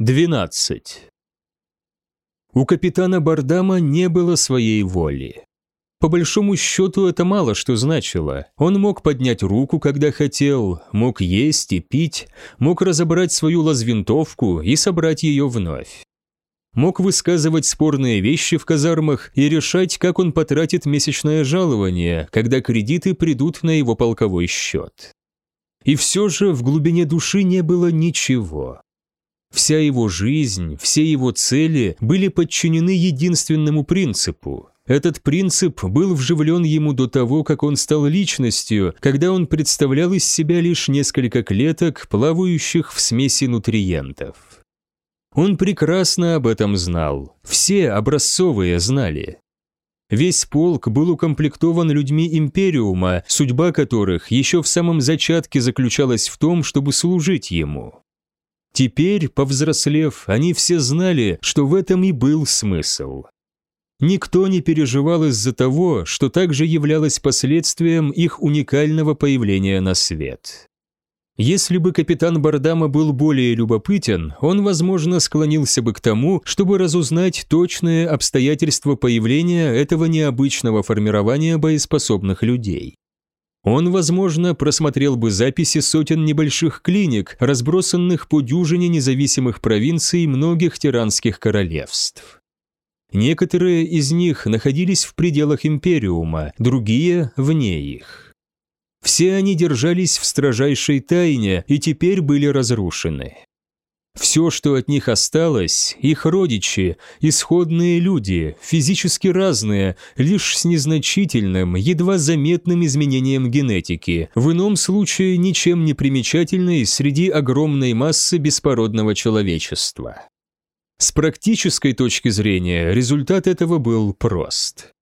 12. У капитана Бардама не было своей воли. По большому счету это мало что значило. Он мог поднять руку, когда хотел, мог есть и пить, мог разобрать свою лазвинтовку и собрать ее вновь. Мог высказывать спорные вещи в казармах и решать, как он потратит месячное жалование, когда кредиты придут на его полковой счет. И все же в глубине души не было ничего. Вся его жизнь, все его цели были подчинены единственному принципу. Этот принцип был вживлен ему до того, как он стал личностью, когда он представлял из себя лишь несколько клеток, плавающих в смеси нутриентов. Он прекрасно об этом знал. Все образцовые знали. Весь полк был укомплектован людьми Империума, судьба которых еще в самом зачатке заключалась в том, чтобы служить ему. Теперь, повзрослев, они все знали, что в этом и был смысл. Никто не переживал из-за того, что также являлось последствием их уникального появления на свет. Если бы капитан Бардама был более любопытен, он, возможно, склонился бы к тому, чтобы разузнать точные обстоятельства появления этого необычного формирования боеспособных людей. Он, возможно, просмотрел бы записи сотен небольших клиник, разбросанных по дюжине независимых провинций многих тиранских королевств. Некоторые из них находились в пределах Империума, другие – вне их. Все они держались в строжайшей тайне и теперь были разрушены. Все, что от них осталось, их родичи, исходные люди, физически разные, лишь с незначительным, едва заметным изменением генетики, в ином случае ничем не примечательной среди огромной массы беспородного человечества. С практической точки зрения результат этого был прост.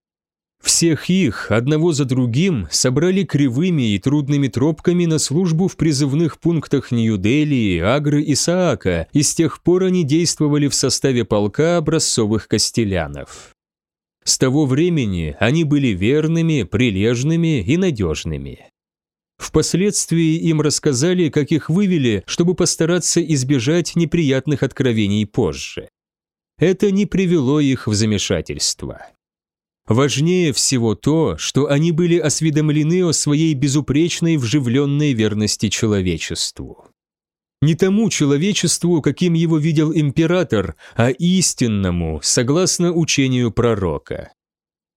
Всех их, одного за другим, собрали кривыми и трудными тропками на службу в призывных пунктах Нью-Дели, Агры и Саака, и с тех пор они действовали в составе полка образцовых костелянов. С того времени они были верными, прилежными и надежными. Впоследствии им рассказали, как их вывели, чтобы постараться избежать неприятных откровений позже. Это не привело их в замешательство. Важнее всего то, что они были осведомлены о своей безупречной вживленной верности человечеству. Не тому человечеству, каким его видел император, а истинному, согласно учению пророка.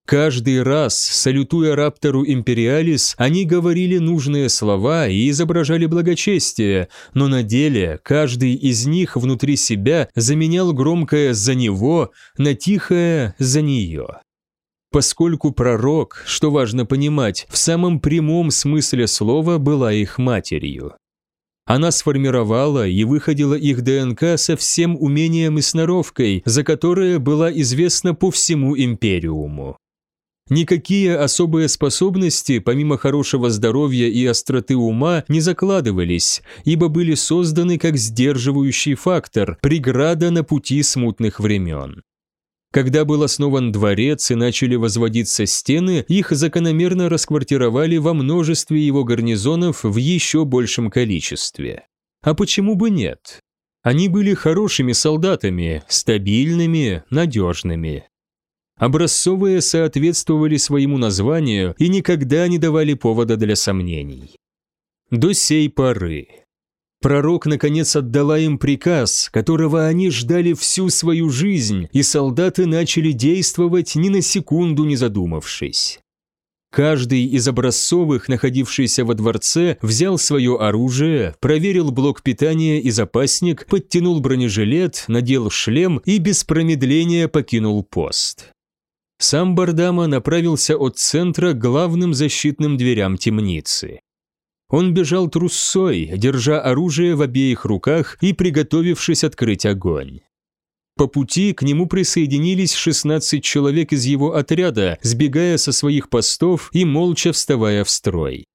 Каждый раз, салютуя раптору Империалис, они говорили нужные слова и изображали благочестие, но на деле каждый из них внутри себя заменял громкое «за него» на тихое «за нее» поскольку пророк, что важно понимать, в самом прямом смысле слова была их матерью. Она сформировала и выходила их ДНК со всем умением и сноровкой, за которое была известна по всему Империуму. Никакие особые способности, помимо хорошего здоровья и остроты ума, не закладывались, ибо были созданы как сдерживающий фактор, преграда на пути смутных времен. Когда был основан дворец и начали возводиться стены, их закономерно расквартировали во множестве его гарнизонов в еще большем количестве. А почему бы нет? Они были хорошими солдатами, стабильными, надежными. Образцовые соответствовали своему названию и никогда не давали повода для сомнений. До сей поры. Пророк, наконец, отдала им приказ, которого они ждали всю свою жизнь, и солдаты начали действовать ни на секунду не задумавшись. Каждый из образцовых, находившийся во дворце, взял свое оружие, проверил блок питания и запасник, подтянул бронежилет, надел шлем и без промедления покинул пост. Сам Бардама направился от центра к главным защитным дверям темницы. Он бежал трусцой, держа оружие в обеих руках и приготовившись открыть огонь. По пути к нему присоединились 16 человек из его отряда, сбегая со своих постов и молча вставая в строй.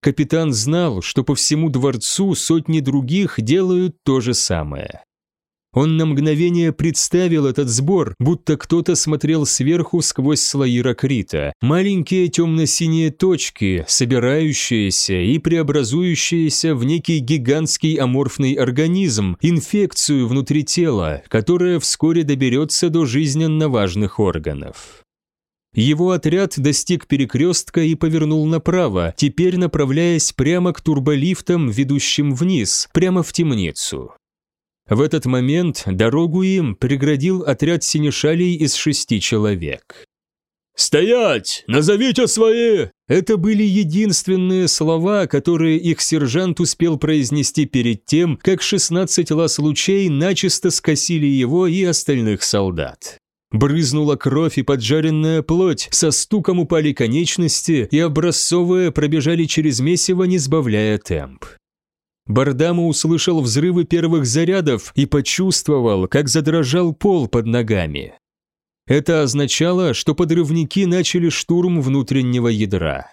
Капитан знал, что по всему дворцу сотни других делают то же самое. Он на мгновение представил этот сбор, будто кто-то смотрел сверху сквозь слои ракрита. Маленькие темно-синие точки, собирающиеся и преобразующиеся в некий гигантский аморфный организм, инфекцию внутри тела, которая вскоре доберется до жизненно важных органов. Его отряд достиг перекрестка и повернул направо, теперь направляясь прямо к турболифтам, ведущим вниз, прямо в темницу. В этот момент дорогу им преградил отряд синешалей из шести человек. «Стоять! Назовите свои!» Это были единственные слова, которые их сержант успел произнести перед тем, как 16 лаз лучей начисто скосили его и остальных солдат. Брызнула кровь и поджаренная плоть, со стуком упали конечности и образцовые пробежали через месиво, не сбавляя темп. Бардама услышал взрывы первых зарядов и почувствовал, как задрожал пол под ногами. Это означало, что подрывники начали штурм внутреннего ядра.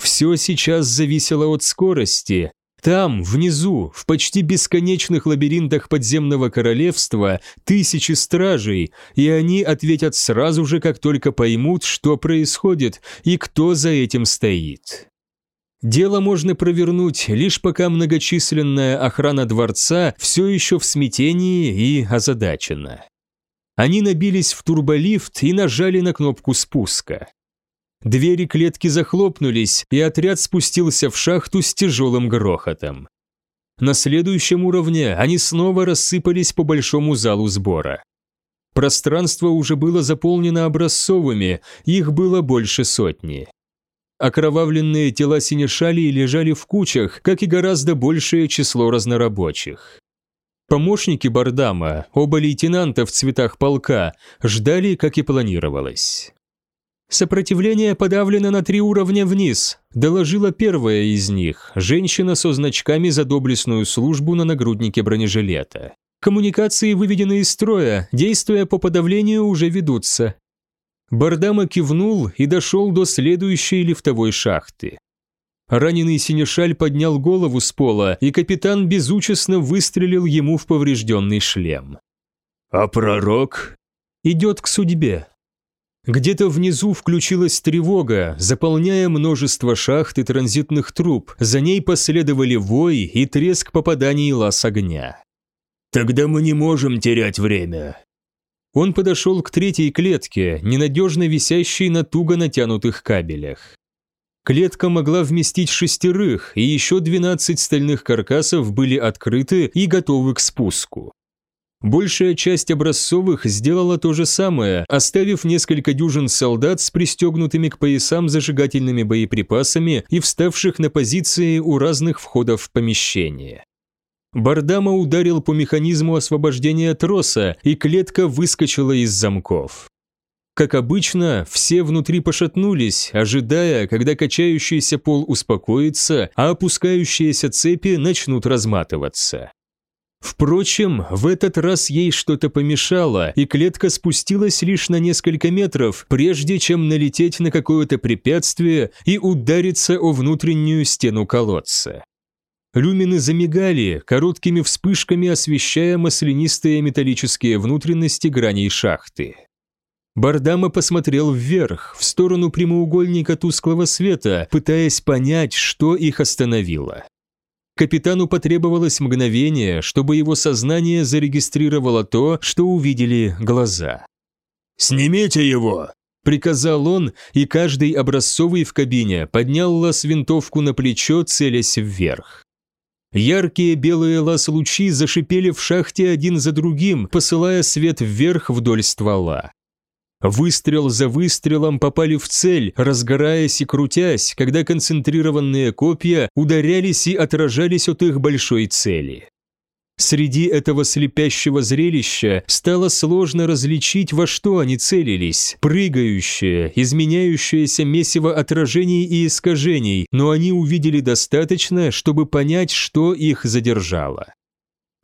Все сейчас зависело от скорости. Там, внизу, в почти бесконечных лабиринтах подземного королевства, тысячи стражей, и они ответят сразу же, как только поймут, что происходит и кто за этим стоит. Дело можно провернуть, лишь пока многочисленная охрана дворца все еще в смятении и озадачена. Они набились в турболифт и нажали на кнопку спуска. Двери клетки захлопнулись, и отряд спустился в шахту с тяжелым грохотом. На следующем уровне они снова рассыпались по большому залу сбора. Пространство уже было заполнено образцовыми, их было больше сотни. Окровавленные тела синешалей лежали в кучах, как и гораздо большее число разнорабочих. Помощники Бардама, оба лейтенанта в цветах полка, ждали, как и планировалось. «Сопротивление подавлено на три уровня вниз», – доложила первая из них, женщина со значками за доблестную службу на нагруднике бронежилета. «Коммуникации выведены из строя, действия по подавлению уже ведутся. Бардама кивнул и дошел до следующей лифтовой шахты. Раненый синешаль поднял голову с пола, и капитан безучастно выстрелил ему в поврежденный шлем. «А пророк?» «Идет к судьбе». Где-то внизу включилась тревога, заполняя множество шахт и транзитных труб, за ней последовали вой и треск попаданий лаз огня. «Тогда мы не можем терять время», он подошел к третьей клетке, ненадежно висящей на туго натянутых кабелях. Клетка могла вместить шестерых, и еще 12 стальных каркасов были открыты и готовы к спуску. Большая часть образцовых сделала то же самое, оставив несколько дюжин солдат с пристегнутыми к поясам зажигательными боеприпасами и вставших на позиции у разных входов в помещение. Бардама ударил по механизму освобождения троса, и клетка выскочила из замков. Как обычно, все внутри пошатнулись, ожидая, когда качающийся пол успокоится, а опускающиеся цепи начнут разматываться. Впрочем, в этот раз ей что-то помешало, и клетка спустилась лишь на несколько метров, прежде чем налететь на какое-то препятствие и удариться о внутреннюю стену колодца. Люмины замигали, короткими вспышками освещая маслянистые металлические внутренности граней шахты. Бардама посмотрел вверх, в сторону прямоугольника тусклого света, пытаясь понять, что их остановило. Капитану потребовалось мгновение, чтобы его сознание зарегистрировало то, что увидели глаза. «Снимите его!» – приказал он, и каждый образцовый в кабине поднял лаз винтовку на плечо, целясь вверх. Яркие белые лаз-лучи зашипели в шахте один за другим, посылая свет вверх вдоль ствола. Выстрел за выстрелом попали в цель, разгораясь и крутясь, когда концентрированные копья ударялись и отражались от их большой цели. Среди этого слепящего зрелища стало сложно различить, во что они целились. Прыгающее, изменяющееся месиво отражений и искажений, но они увидели достаточно, чтобы понять, что их задержало.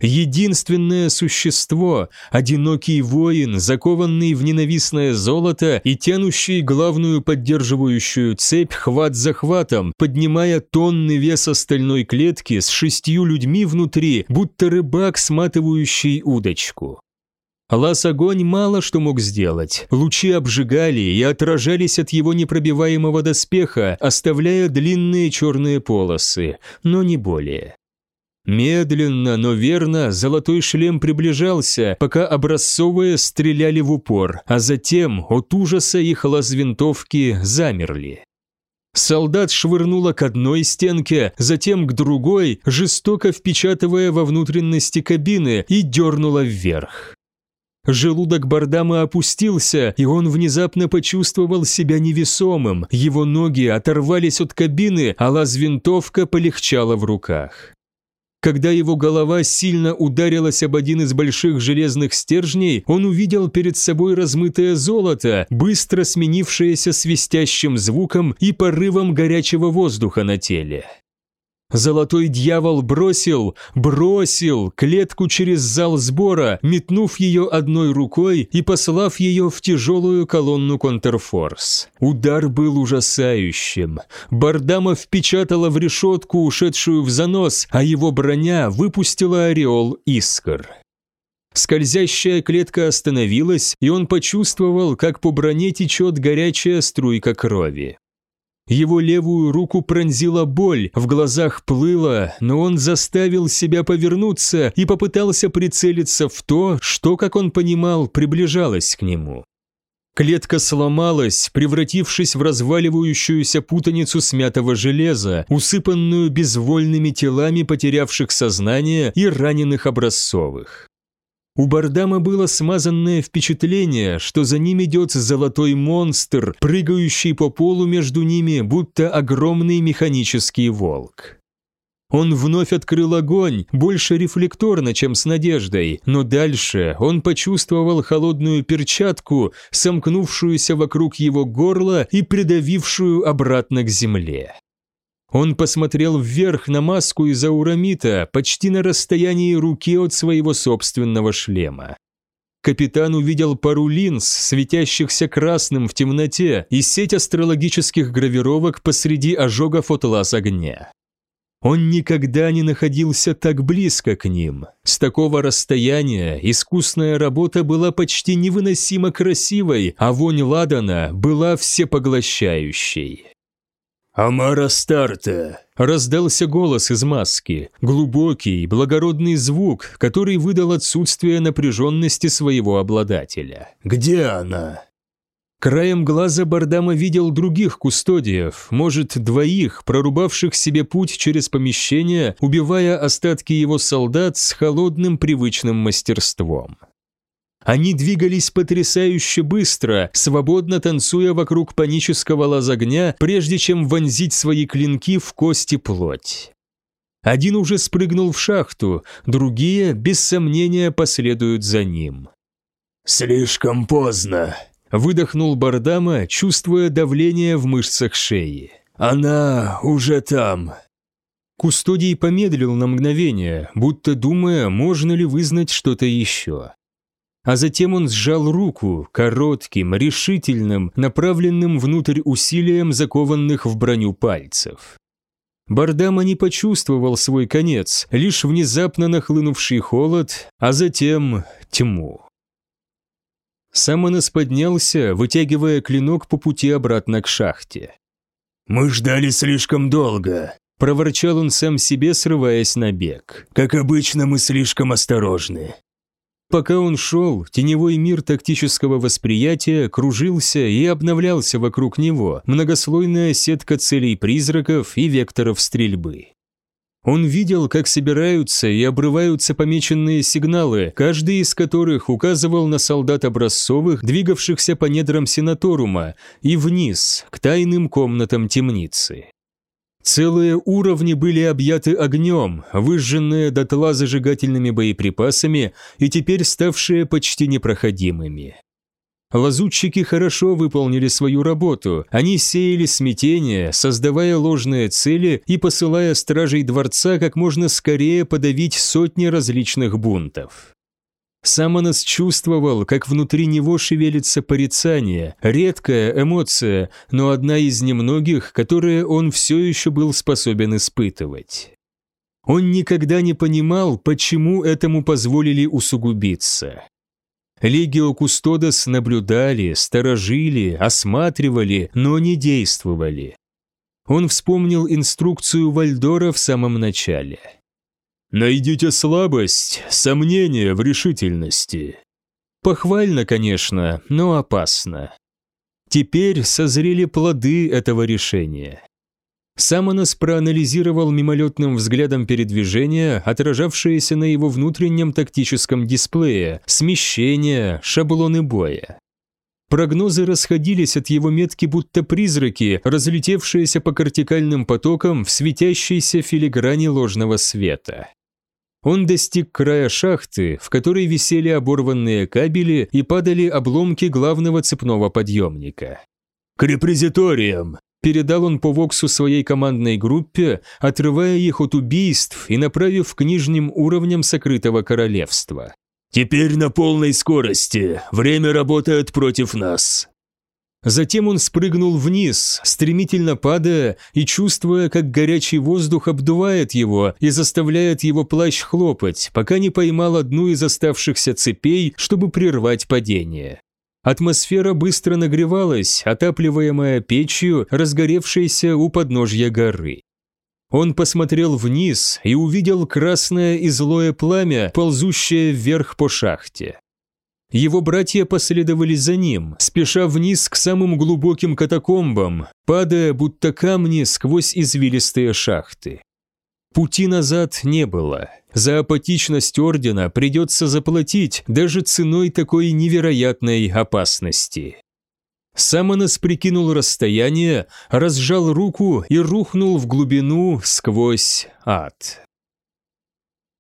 Единственное существо, одинокий воин, закованный в ненавистное золото и тянущий главную поддерживающую цепь хват за хватом, поднимая тонны веса стальной клетки с шестью людьми внутри, будто рыбак, сматывающий удочку. Лас-огонь мало что мог сделать. Лучи обжигали и отражались от его непробиваемого доспеха, оставляя длинные черные полосы, но не более. Медленно, но верно, золотой шлем приближался, пока образцовые стреляли в упор, а затем от ужаса их лаз-винтовки замерли. Солдат швырнуло к одной стенке, затем к другой, жестоко впечатывая во внутренности кабины и дернула вверх. Желудок Бардама опустился, и он внезапно почувствовал себя невесомым. Его ноги оторвались от кабины, а лаз-винтовка полегчала в руках. Когда его голова сильно ударилась об один из больших железных стержней, он увидел перед собой размытое золото, быстро сменившееся свистящим звуком и порывом горячего воздуха на теле. Золотой дьявол бросил, бросил клетку через зал сбора, метнув ее одной рукой и послав ее в тяжелую колонну контрфорс. Удар был ужасающим. Бардама впечатала в решетку, ушедшую в занос, а его броня выпустила ореол искр. Скользящая клетка остановилась, и он почувствовал, как по броне течет горячая струйка крови. Его левую руку пронзила боль, в глазах плыло, но он заставил себя повернуться и попытался прицелиться в то, что, как он понимал, приближалось к нему. Клетка сломалась, превратившись в разваливающуюся путаницу смятого железа, усыпанную безвольными телами потерявших сознание и раненых образцовых. У Бардама было смазанное впечатление, что за ним идет золотой монстр, прыгающий по полу между ними, будто огромный механический волк. Он вновь открыл огонь, больше рефлекторно, чем с надеждой, но дальше он почувствовал холодную перчатку, сомкнувшуюся вокруг его горла и придавившую обратно к земле. Он посмотрел вверх на маску из аурамита, почти на расстоянии руки от своего собственного шлема. Капитан увидел пару линз, светящихся красным в темноте, и сеть астрологических гравировок посреди ожогов от лаз огня. Он никогда не находился так близко к ним. С такого расстояния искусная работа была почти невыносимо красивой, а вонь ладана была всепоглощающей. «Амара Старта!» Раздался голос из маски, глубокий, благородный звук, который выдал отсутствие напряженности своего обладателя. «Где она?» Краем глаза Бардама видел других кустодиев, может, двоих, прорубавших себе путь через помещение, убивая остатки его солдат с холодным привычным мастерством. Они двигались потрясающе быстро, свободно танцуя вокруг панического лазогня, прежде чем вонзить свои клинки в кости плоть. Один уже спрыгнул в шахту, другие, без сомнения, последуют за ним. «Слишком поздно», – выдохнул Бардама, чувствуя давление в мышцах шеи. «Она уже там». Кустодий помедлил на мгновение, будто думая, можно ли вызнать что-то еще а затем он сжал руку, коротким, решительным, направленным внутрь усилием закованных в броню пальцев. Бардама не почувствовал свой конец, лишь внезапно нахлынувший холод, а затем тьму. Самонос поднялся, вытягивая клинок по пути обратно к шахте. «Мы ждали слишком долго», – проворчал он сам себе, срываясь на бег. «Как обычно, мы слишком осторожны. Пока он шел, теневой мир тактического восприятия кружился и обновлялся вокруг него, многослойная сетка целей призраков и векторов стрельбы. Он видел, как собираются и обрываются помеченные сигналы, каждый из которых указывал на солдат образцовых, двигавшихся по недрам Сенаторума, и вниз, к тайным комнатам темницы. Целые уровни были объяты огнем, выжженные дотла зажигательными боеприпасами и теперь ставшие почти непроходимыми. Лазутчики хорошо выполнили свою работу. Они сеяли смятение, создавая ложные цели и посылая стражей дворца как можно скорее подавить сотни различных бунтов. Самонос чувствовал, как внутри него шевелится порицание, редкая эмоция, но одна из немногих, которые он все еще был способен испытывать. Он никогда не понимал, почему этому позволили усугубиться. Легио Кустодос наблюдали, сторожили, осматривали, но не действовали. Он вспомнил инструкцию Вальдора в самом начале. «Найдите слабость, сомнение в решительности». Похвально, конечно, но опасно. Теперь созрели плоды этого решения. Самонос проанализировал мимолетным взглядом передвижения, отражавшиеся на его внутреннем тактическом дисплее, смещения, шаблоны боя. Прогнозы расходились от его метки будто призраки, разлетевшиеся по кортикальным потокам в светящейся филиграни ложного света. Он достиг края шахты, в которой висели оборванные кабели и падали обломки главного цепного подъемника. «К репрезиториям!» Передал он по Воксу своей командной группе, отрывая их от убийств и направив к нижним уровням сокрытого королевства. «Теперь на полной скорости. Время работает против нас». Затем он спрыгнул вниз, стремительно падая и чувствуя, как горячий воздух обдувает его и заставляет его плащ хлопать, пока не поймал одну из оставшихся цепей, чтобы прервать падение. Атмосфера быстро нагревалась, отапливаемая печью, разгоревшейся у подножья горы. Он посмотрел вниз и увидел красное и злое пламя, ползущее вверх по шахте. Его братья последовали за ним, спеша вниз к самым глубоким катакомбам, падая будто камни сквозь извилистые шахты. Пути назад не было. За апатичность Ордена придется заплатить даже ценой такой невероятной опасности. Самонос прикинул расстояние, разжал руку и рухнул в глубину сквозь ад.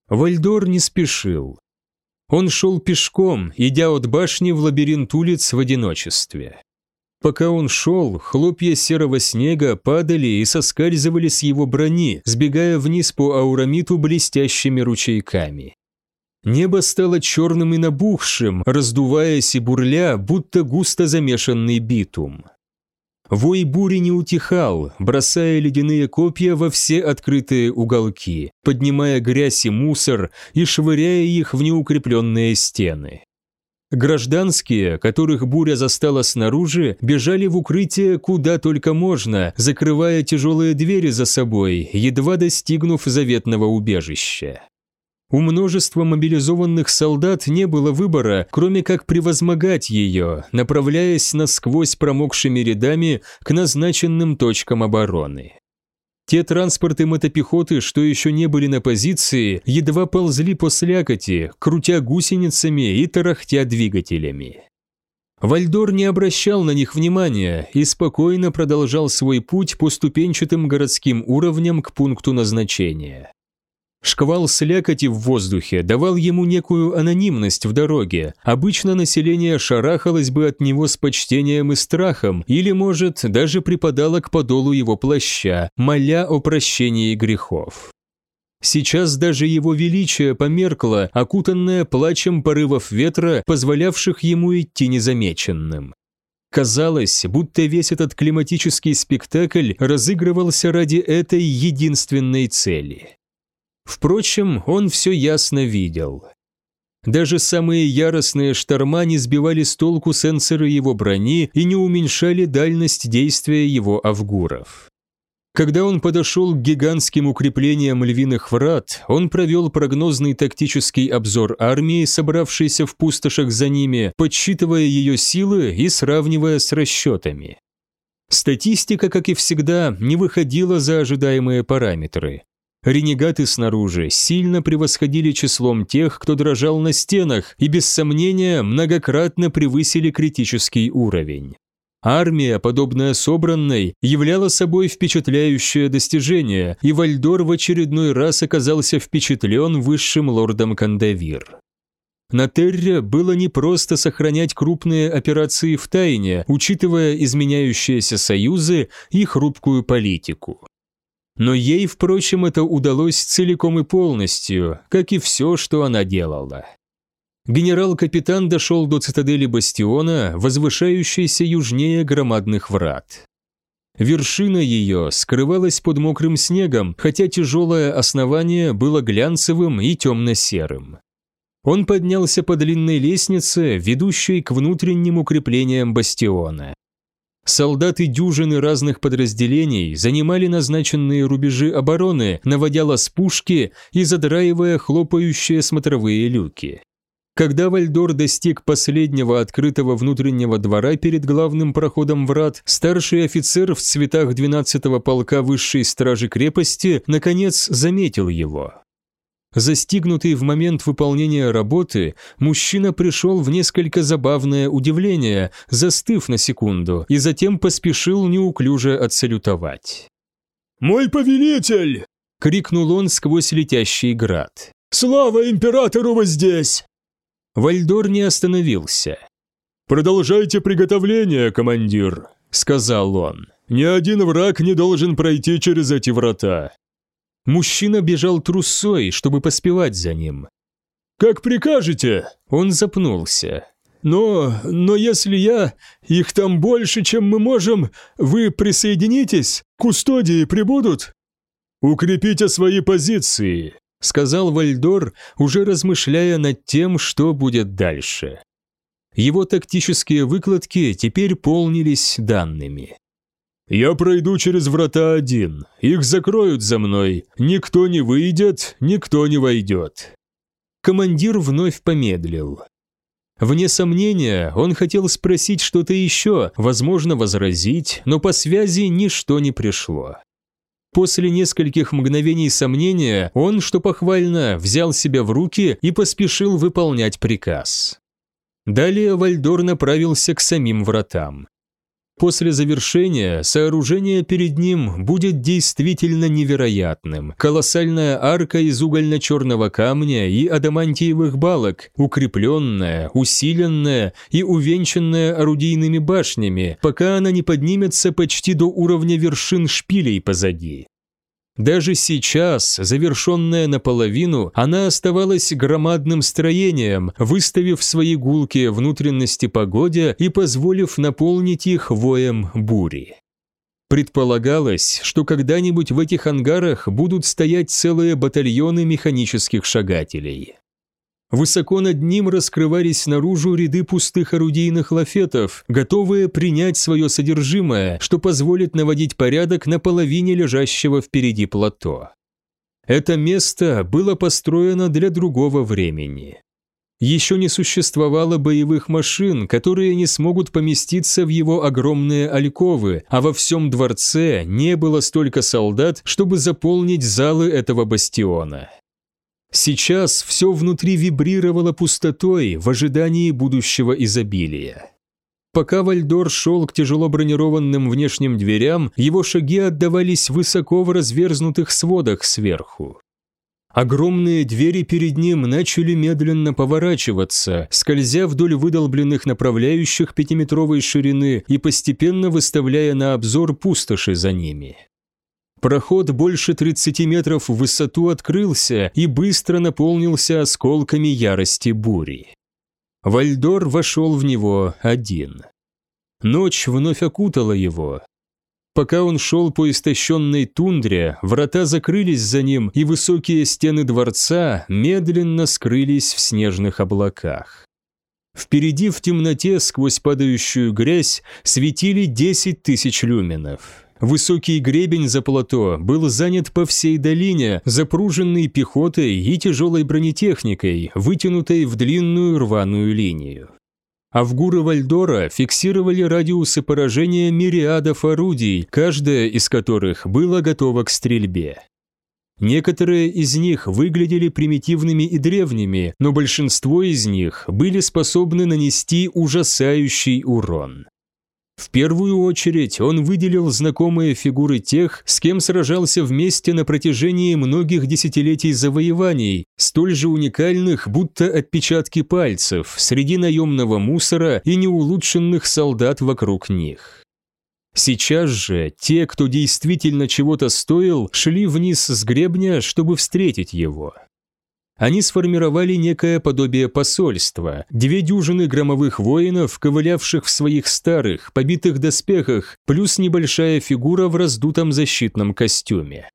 Вальдор не спешил. Он шел пешком, идя от башни в лабиринт улиц в одиночестве. Пока он шел, хлопья серого снега падали и соскальзывали с его брони, сбегая вниз по аурамиту блестящими ручейками. Небо стало черным и набухшим, раздуваясь и бурля, будто густо замешанный битум. Вой бури не утихал, бросая ледяные копья во все открытые уголки, поднимая грязь и мусор и швыряя их в неукрепленные стены. Гражданские, которых буря застала снаружи, бежали в укрытие куда только можно, закрывая тяжелые двери за собой, едва достигнув заветного убежища. У множества мобилизованных солдат не было выбора, кроме как превозмогать ее, направляясь насквозь промокшими рядами к назначенным точкам обороны. Те транспорты мотопехоты, что еще не были на позиции, едва ползли по слякоти, крутя гусеницами и тарахтя двигателями. Вальдор не обращал на них внимания и спокойно продолжал свой путь по ступенчатым городским уровням к пункту назначения. Шквал слякоти в воздухе давал ему некую анонимность в дороге. Обычно население шарахалось бы от него с почтением и страхом, или, может, даже припадало к подолу его плаща, моля о прощении грехов. Сейчас даже его величие померкло, окутанное плачем порывов ветра, позволявших ему идти незамеченным. Казалось, будто весь этот климатический спектакль разыгрывался ради этой единственной цели. Впрочем, он все ясно видел. Даже самые яростные шторма не сбивали с толку сенсоры его брони и не уменьшали дальность действия его авгуров. Когда он подошел к гигантским укреплениям львиных врат, он провел прогнозный тактический обзор армии, собравшейся в пустошах за ними, подсчитывая ее силы и сравнивая с расчетами. Статистика, как и всегда, не выходила за ожидаемые параметры. Ренегаты снаружи сильно превосходили числом тех, кто дрожал на стенах, и без сомнения многократно превысили критический уровень. Армия, подобная собранной, являла собой впечатляющее достижение, и Вальдор в очередной раз оказался впечатлен высшим лордом Кандавир. На Терре было непросто сохранять крупные операции в тайне, учитывая изменяющиеся союзы и хрупкую политику. Но ей, впрочем, это удалось целиком и полностью, как и все, что она делала. Генерал-капитан дошел до цитадели Бастиона, возвышающейся южнее громадных врат. Вершина ее скрывалась под мокрым снегом, хотя тяжелое основание было глянцевым и темно-серым. Он поднялся по длинной лестнице, ведущей к внутренним укреплениям бастиона. Солдаты дюжины разных подразделений занимали назначенные рубежи обороны, наводя лаз-пушки и задраивая хлопающие смотровые люки. Когда Вальдор достиг последнего открытого внутреннего двора перед главным проходом врат, старший офицер в цветах 12-го полка высшей стражи крепости наконец заметил его. Застигнутый в момент выполнения работы, мужчина пришел в несколько забавное удивление, застыв на секунду, и затем поспешил неуклюже отсалютовать. «Мой повелитель!» — крикнул он сквозь летящий град. «Слава императору вы здесь!» Вальдор не остановился. «Продолжайте приготовление, командир», — сказал он. «Ни один враг не должен пройти через эти врата». Мужчина бежал трусой, чтобы поспевать за ним. «Как прикажете?» Он запнулся. «Но... но если я... Их там больше, чем мы можем... Вы присоединитесь? Кустодии прибудут?» «Укрепите свои позиции сказал Вальдор, уже размышляя над тем, что будет дальше. Его тактические выкладки теперь полнились данными. «Я пройду через врата один. Их закроют за мной. Никто не выйдет, никто не войдет». Командир вновь помедлил. Вне сомнения, он хотел спросить что-то еще, возможно, возразить, но по связи ничто не пришло. После нескольких мгновений сомнения он, что похвально, взял себя в руки и поспешил выполнять приказ. Далее Вальдор направился к самим вратам. После завершения сооружение перед ним будет действительно невероятным. Колоссальная арка из угольно-черного камня и адамантиевых балок, укрепленная, усиленная и увенчанная орудийными башнями, пока она не поднимется почти до уровня вершин шпилей позади. Даже сейчас, завершенная наполовину, она оставалась громадным строением, выставив свои гулкие внутренности погоде и позволив наполнить их воем бури. Предполагалось, что когда-нибудь в этих ангарах будут стоять целые батальоны механических шагателей. Высоко над ним раскрывались наружу ряды пустых орудийных лафетов, готовые принять свое содержимое, что позволит наводить порядок на половине лежащего впереди плато. Это место было построено для другого времени. Еще не существовало боевых машин, которые не смогут поместиться в его огромные альковы, а во всем дворце не было столько солдат, чтобы заполнить залы этого бастиона. Сейчас все внутри вибрировало пустотой в ожидании будущего изобилия. Пока Вальдор шел к тяжело бронированным внешним дверям, его шаги отдавались высоко в разверзнутых сводах сверху. Огромные двери перед ним начали медленно поворачиваться, скользя вдоль выдолбленных направляющих пятиметровой ширины и постепенно выставляя на обзор пустоши за ними. Проход больше 30 метров в высоту открылся и быстро наполнился осколками ярости бури. Вальдор вошел в него один. Ночь вновь окутала его. Пока он шел по истощенной тундре, врата закрылись за ним, и высокие стены дворца медленно скрылись в снежных облаках. Впереди в темноте сквозь падающую грязь светили 10 тысяч люменов. Высокий гребень за плато был занят по всей долине, запруженный пехотой и тяжелой бронетехникой, вытянутой в длинную рваную линию. Авгуры Вальдора фиксировали радиусы поражения мириадов орудий, каждая из которых была готова к стрельбе. Некоторые из них выглядели примитивными и древними, но большинство из них были способны нанести ужасающий урон. В первую очередь он выделил знакомые фигуры тех, с кем сражался вместе на протяжении многих десятилетий завоеваний, столь же уникальных, будто отпечатки пальцев, среди наемного мусора и неулучшенных солдат вокруг них. Сейчас же те, кто действительно чего-то стоил, шли вниз с гребня, чтобы встретить его. Они сформировали некое подобие посольства, две дюжины громовых воинов, ковылявших в своих старых, побитых доспехах, плюс небольшая фигура в раздутом защитном костюме.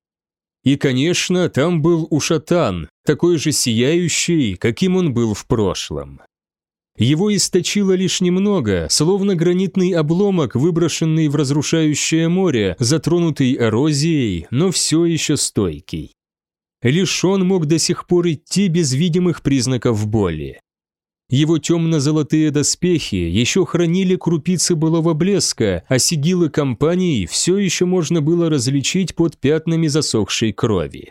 И, конечно, там был Ушатан, такой же сияющий, каким он был в прошлом. Его источило лишь немного, словно гранитный обломок, выброшенный в разрушающее море, затронутый эрозией, но все еще стойкий. Лишь он мог до сих пор идти без видимых признаков боли. Его темно-золотые доспехи еще хранили крупицы былого блеска, а сигилы компаний все еще можно было различить под пятнами засохшей крови.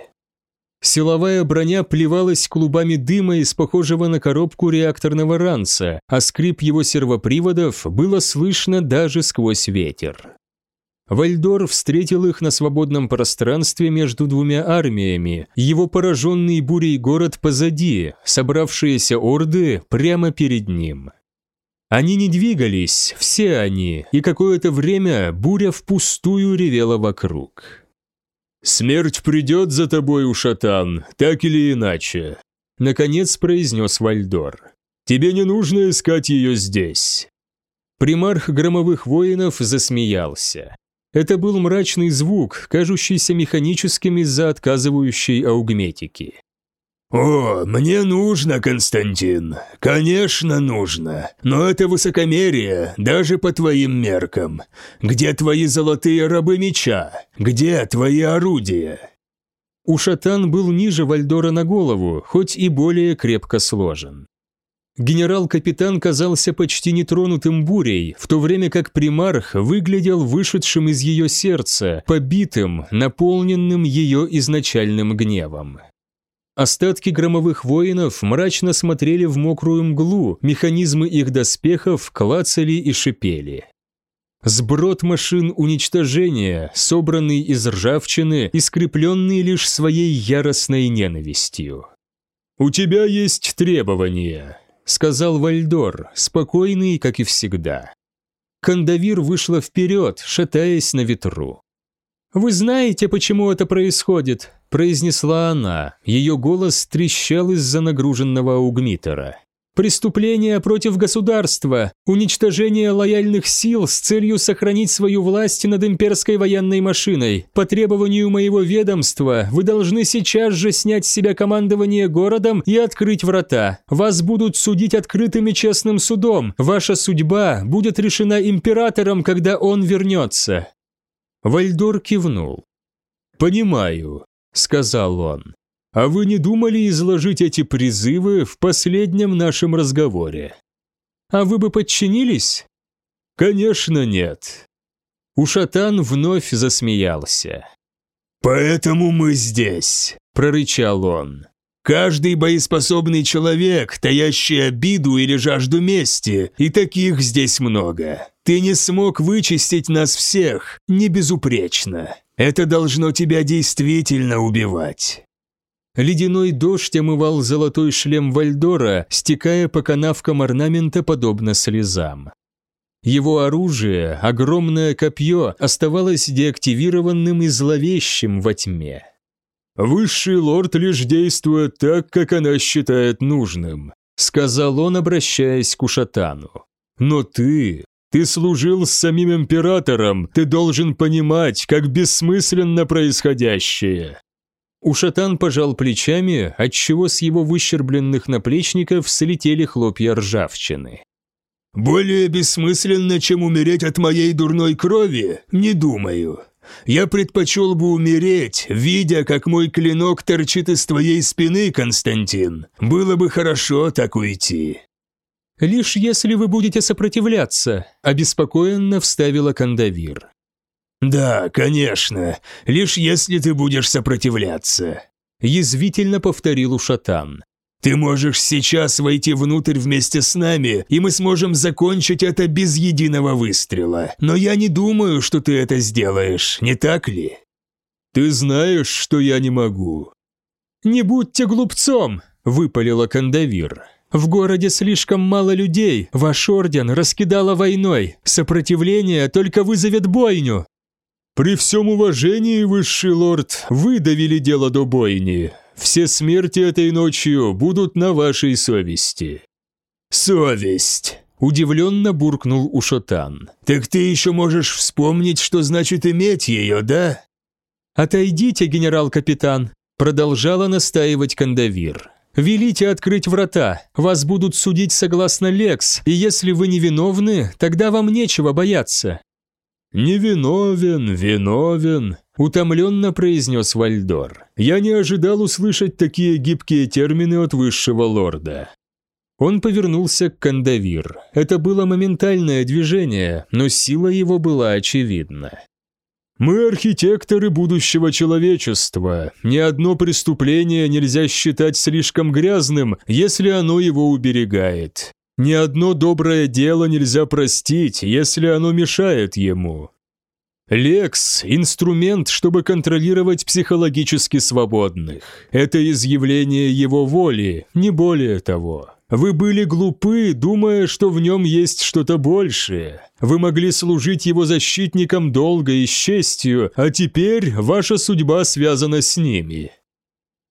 Силовая броня плевалась клубами дыма из похожего на коробку реакторного ранца, а скрип его сервоприводов было слышно даже сквозь ветер. Вальдор встретил их на свободном пространстве между двумя армиями, его пораженный бурей город позади, собравшиеся орды прямо перед ним. Они не двигались, все они, и какое-то время буря впустую ревела вокруг. «Смерть придет за тобой, Ушатан, так или иначе», — наконец произнес Вальдор. «Тебе не нужно искать ее здесь». Примарх громовых воинов засмеялся. Это был мрачный звук, кажущийся механическим из-за отказывающей аугметики. «О, мне нужно, Константин. Конечно, нужно. Но это высокомерие, даже по твоим меркам. Где твои золотые рабы меча? Где твои орудия?» Ушатан был ниже Вальдора на голову, хоть и более крепко сложен. Генерал-капитан казался почти нетронутым бурей, в то время как примарх выглядел вышедшим из ее сердца, побитым, наполненным ее изначальным гневом. Остатки громовых воинов мрачно смотрели в мокрую мглу, механизмы их доспехов клацали и шипели. Сброд машин уничтожения, собранный из ржавчины и скрепленный лишь своей яростной ненавистью. «У тебя есть требования», сказал Вальдор, спокойный, как и всегда. Кандавир вышла вперед, шатаясь на ветру. «Вы знаете, почему это происходит?» – произнесла она. Ее голос трещал из-за нагруженного аугмитера. Преступление против государства, уничтожение лояльных сил с целью сохранить свою власть над имперской военной машиной. По требованию моего ведомства вы должны сейчас же снять с себя командование городом и открыть врата. Вас будут судить открытым и честным судом. Ваша судьба будет решена императором, когда он вернется». Вальдор кивнул. «Понимаю», — сказал он. А вы не думали изложить эти призывы в последнем нашем разговоре? А вы бы подчинились? Конечно, нет. Ушатан вновь засмеялся. «Поэтому мы здесь», – прорычал он. «Каждый боеспособный человек, таящий обиду или жажду мести, и таких здесь много. Ты не смог вычистить нас всех, не безупречно. Это должно тебя действительно убивать. Ледяной дождь омывал золотой шлем Вальдора, стекая по канавкам орнамента подобно слезам. Его оружие, огромное копье, оставалось деактивированным и зловещим во тьме. «Высший лорд лишь действует так, как она считает нужным», сказал он, обращаясь к Ушатану. «Но ты, ты служил с самим императором, ты должен понимать, как бессмысленно происходящее. Ушатан пожал плечами, отчего с его выщербленных наплечников слетели хлопья ржавчины. «Более бессмысленно, чем умереть от моей дурной крови? Не думаю. Я предпочел бы умереть, видя, как мой клинок торчит из твоей спины, Константин. Было бы хорошо так уйти». «Лишь если вы будете сопротивляться», – обеспокоенно вставила Кандавир. «Да, конечно, лишь если ты будешь сопротивляться», – язвительно повторил Ушатан. Ты можешь сейчас войти внутрь вместе с нами, и мы сможем закончить это без единого выстрела. Но я не думаю, что ты это сделаешь, не так ли? Ты знаешь, что я не могу. Не будьте глупцом, выпалила Кандавир. В городе слишком мало людей, ваш орден раскидало войной, сопротивление только вызовет бойню. При всем уважении, высший лорд, вы довели дело до бойни. Все смерти этой ночью будут на вашей совести». «Совесть!» – удивленно буркнул Ушотан. «Так ты еще можешь вспомнить, что значит иметь ее, да?» «Отойдите, генерал-капитан», – продолжала настаивать Кандавир. «Велите открыть врата, вас будут судить согласно Лекс, и если вы невиновны, тогда вам нечего бояться». «Невиновен, виновен», Утомленно произнес Вальдор. «Я не ожидал услышать такие гибкие термины от высшего лорда». Он повернулся к Кандавир. Это было моментальное движение, но сила его была очевидна. «Мы архитекторы будущего человечества. Ни одно преступление нельзя считать слишком грязным, если оно его уберегает. Ни одно доброе дело нельзя простить, если оно мешает ему. Лекс – инструмент, чтобы контролировать психологически свободных. Это изъявление его воли, не более того. Вы были глупы, думая, что в нем есть что-то большее. Вы могли служить его защитникам долго и с честью, а теперь ваша судьба связана с ними.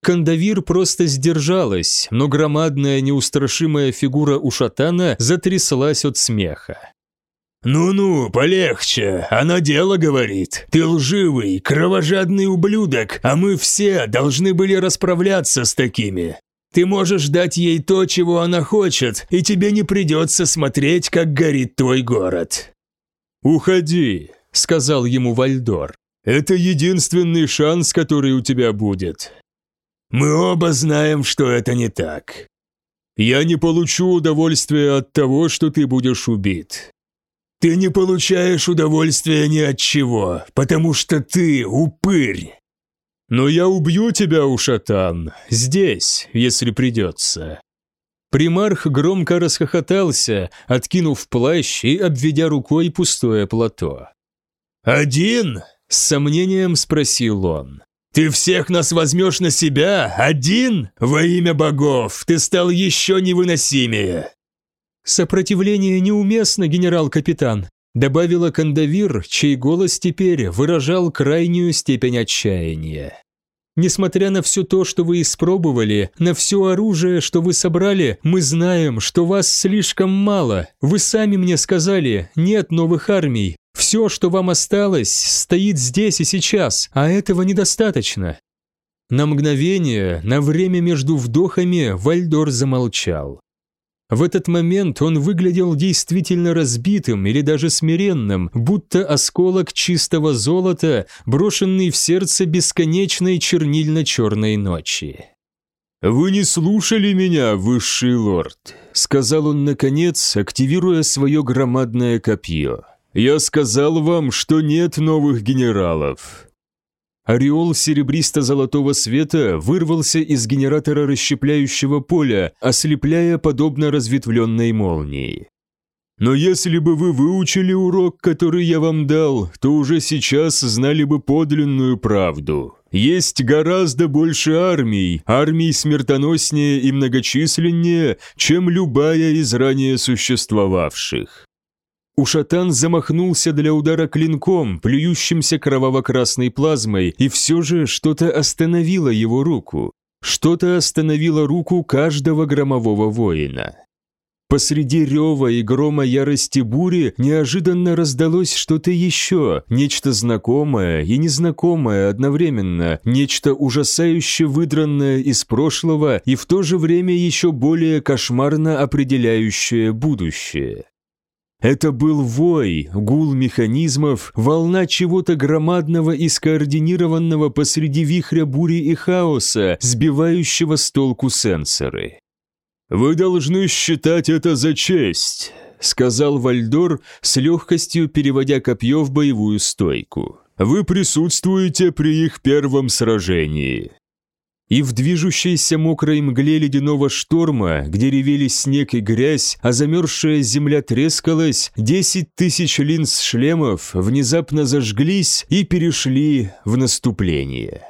Кандавир просто сдержалась, но громадная неустрашимая фигура у шатана затряслась от смеха. «Ну-ну, полегче, она дело говорит. Ты лживый, кровожадный ублюдок, а мы все должны были расправляться с такими. Ты можешь дать ей то, чего она хочет, и тебе не придется смотреть, как горит твой город». «Уходи», — сказал ему Вальдор. «Это единственный шанс, который у тебя будет». «Мы оба знаем, что это не так». «Я не получу удовольствия от того, что ты будешь убит. Ты не получаешь удовольствия ни от чего, потому что ты упырь. Но я убью тебя, Ушатан, здесь, если придется. Примарх громко расхохотался, откинув плащ и обведя рукой пустое плато. «Один?» – с сомнением спросил он. «Ты всех нас возьмешь на себя? Один? Во имя богов, ты стал еще невыносимее!» «Сопротивление неуместно, генерал-капитан», добавила Кандавир, чей голос теперь выражал крайнюю степень отчаяния. Несмотря на все то, что вы испробовали, на все оружие, что вы собрали, мы знаем, что вас слишком мало. Вы сами мне сказали, нет новых армий. Все, что вам осталось, стоит здесь и сейчас, а этого недостаточно». На мгновение, на время между вдохами, Вальдор замолчал. В этот момент он выглядел действительно разбитым или даже смиренным, будто осколок чистого золота, брошенный в сердце бесконечной чернильно-черной ночи. «Вы не слушали меня, высший лорд», — сказал он наконец, активируя свое громадное копье. «Я сказал вам, что нет новых генералов. Ореол серебристо-золотого света вырвался из генератора расщепляющего поля, ослепляя подобно разветвленной молнии. Но если бы вы выучили урок, который я вам дал, то уже сейчас знали бы подлинную правду. Есть гораздо больше армий, армий смертоноснее и многочисленнее, чем любая из ранее существовавших. Ушатан замахнулся для удара клинком, плюющимся кроваво-красной плазмой, и все же что-то остановило его руку. Что-то остановило руку каждого громового воина. Посреди рева и грома ярости бури неожиданно раздалось что-то еще, нечто знакомое и незнакомое одновременно, нечто ужасающе выдранное из прошлого и в то же время еще более кошмарно определяющее будущее. Это был вой, гул механизмов, волна чего-то громадного и скоординированного посреди вихря бури и хаоса, сбивающего с толку сенсоры. «Вы должны считать это за честь», — сказал Вальдор, с легкостью переводя копье в боевую стойку. «Вы присутствуете при их первом сражении. И в движущейся мокрой мгле ледяного шторма, где ревели снег и грязь, а замерзшая земля трескалась, десять тысяч линз шлемов внезапно зажглись и перешли в наступление.